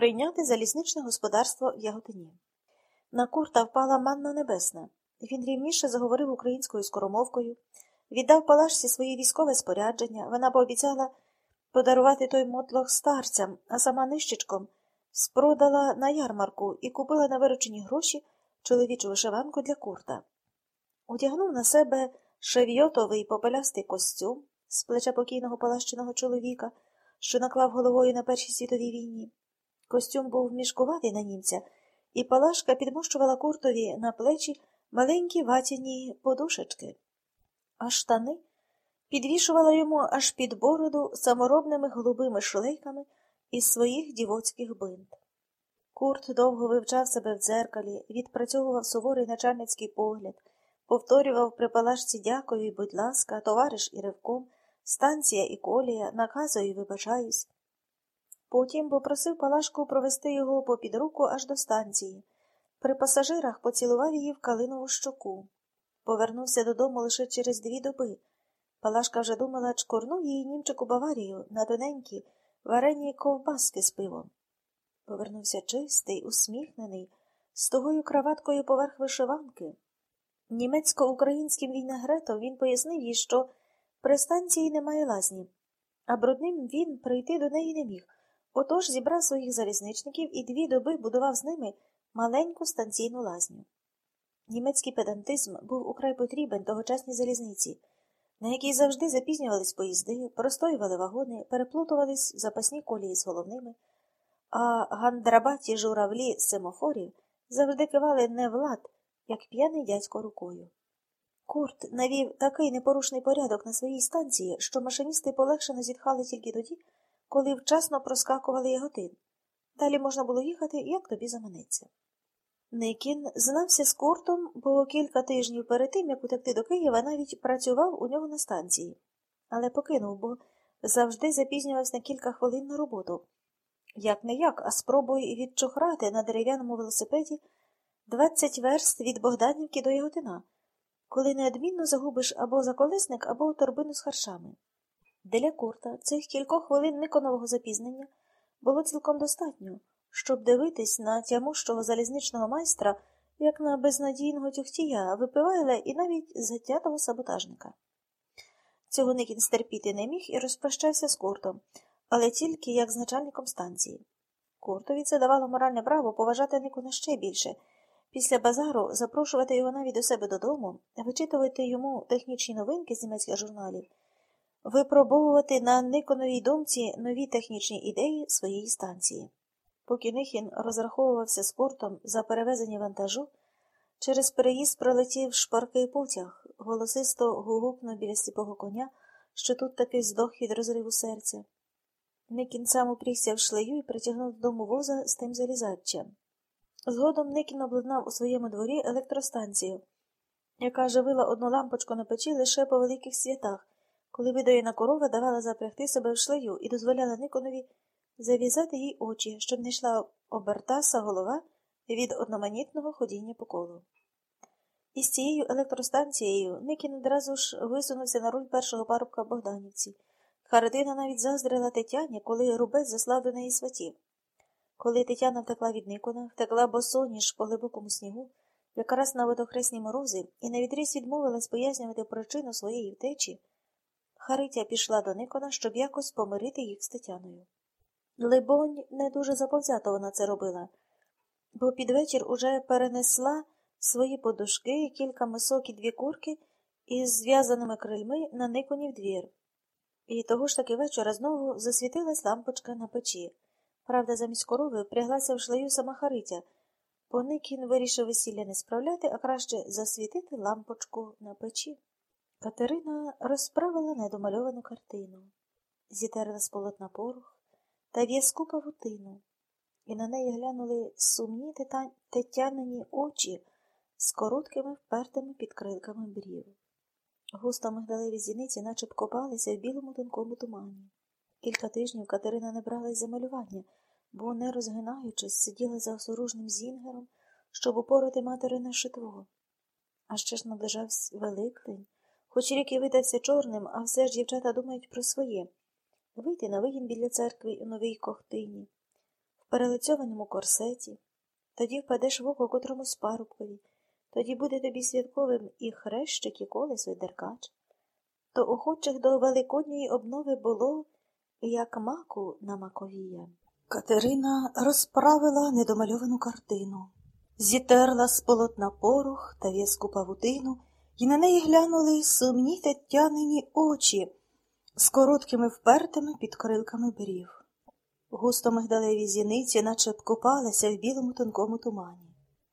прийняти залізничне господарство в Яготині. На курта впала манна небесна. Він рівніше заговорив українською скоромовкою, віддав палашці своє військове спорядження, вона пообіцяла подарувати той мотлох старцям, а сама нищечком спродала на ярмарку і купила на виручені гроші чоловічу вишиванку для курта. Одягнув на себе шевйотовий попелястий костюм з плеча покійного палащеного чоловіка, що наклав головою на Першій світовій війні. Костюм був мішкуватий на німця, і палашка підмощувала куртові на плечі маленькі ватяні подушечки, а штани підвішувала йому аж під бороду саморобними голубими шлейками із своїх дівоцьких бинт. Курт довго вивчав себе в дзеркалі, відпрацьовував суворий начальницький погляд, повторював при палашці дякую будь ласка, товариш і ревком, станція і колія, наказую і вибачаюсь. Потім попросив Палашку провести його попід руку аж до станції. При пасажирах поцілував її в калинову щоку. Повернувся додому лише через дві доби. Палашка вже думала, чкурнув її німчику Баварію на тоненькі варені ковбаски з пивом. Повернувся чистий, усміхнений, з тугою краваткою поверх вишиванки. Німецько-українським вінегретом він пояснив їй, що при станції немає лазні, а брудним він прийти до неї не міг. Отож зібрав своїх залізничників і дві доби будував з ними маленьку станційну лазню. Німецький педантизм був украй потрібен тогочасній залізниці, на якій завжди запізнювались поїзди, простоювали вагони, переплутувались запасні колії з головними, а гандрабаті журавлі семофорів завжди кивали не в як п'яний дядько рукою. Курт навів такий непорушний порядок на своїй станції, що машиністи полегшено зітхали тільки тоді, коли вчасно проскакували яготин. Далі можна було їхати, як тобі заманеться. Никін знався з куртом, бо кілька тижнів перед тим, як утекти до Києва, навіть працював у нього на станції, але покинув, бо завжди запізнювався на кілька хвилин на роботу. Як не як, а спробуй відчухрати на дерев'яному велосипеді 20 верст від Богданівки до Яготина, коли неодмінно загубиш або заколесник, або торбину з харчами. Для курта цих кількох хвилин Никонового запізнення було цілком достатньо, щоб дивитись на тямущого залізничного майстра, як на безнадійного тюхтія, випивайла і навіть затятого саботажника. Цього Никін стерпіти не міг і розпрощався з куртом, але тільки як з начальником станції. Куртові це давало моральне право поважати Никона ще більше. Після базару запрошувати його навіть до себе додому, вичитувати йому технічні новинки з німецьких журналів випробовувати на Никоновій думці нові технічні ідеї своєї станції. Поки Нихін розраховувався спортом за перевезення вантажу, через переїзд пролетів шпаркий потяг, голосисто гугукнув біля сліпого коня, що тут таки здох від розриву серця. Никін сам упрігся в шлею і притягнув додому воза з тим залізачем. Згодом Никін обладнав у своєму дворі електростанцію, яка живила одну лампочку на печі лише по великих святах коли видоєна корова давала запрягти себе в шлею і дозволяла Никонові зав'язати їй очі, щоб не йшла обертаса голова від одноманітного ходіння по колу. Із цією електростанцією Никін одразу ж висунувся на руль першого парубка Богданівці. Харитина навіть заздрила Тетяні, коли рубець заслав до неї сватів. Коли Тетяна втекла від Никона, втекла босоніж по глибокому снігу, якраз на водохресні морози, і навідріз відмовилась пояснювати причину своєї втечі. Харитя пішла до Никона, щоб якось помирити їх з Тетяною. Либонь, не дуже заповзято вона це робила, бо під вечір уже перенесла свої подушки кілька мисок і дві курки із зв'язаними крильми на Никонів двір. І того ж таки вечора знову засвітилась лампочка на печі. Правда, замість корови впряглася в шлею сама Харитя, бо Никін вирішив весілля не справляти, а краще засвітити лампочку на печі. Катерина розправила недомальовану картину, зітерла з полотна порох та в'язку павутину, і на неї глянули сумні тетянині очі з короткими впертими підкрилками брів. Густо мигдалеві зіниці наче б копалися в білому тонкому тумані. Кілька тижнів Катерина не бралась за малювання, бо, не розгинаючись, сиділа за осоружним зінгером, щоб упорати материне шитво. А ще ж наближався Великдень. Хоч рік і видався чорним, а все ж дівчата думають про своє вийти на вигін біля церкви у новій кохтині, в перелицьованому корсеті, тоді впадеш в око котромусь парубкові, тоді буде тобі святковим і хрещик, і колесо, і деркач. То охочих до великодньої обнови було, як маку на маковія. Катерина розправила недомальовану картину, зітерла з полотна порох та в'язку павутину, і на неї глянули сумні тетянині очі з короткими впертими підкрилками брів. Густо мигдалеві зіниці наче б купалися в білому тонкому тумані.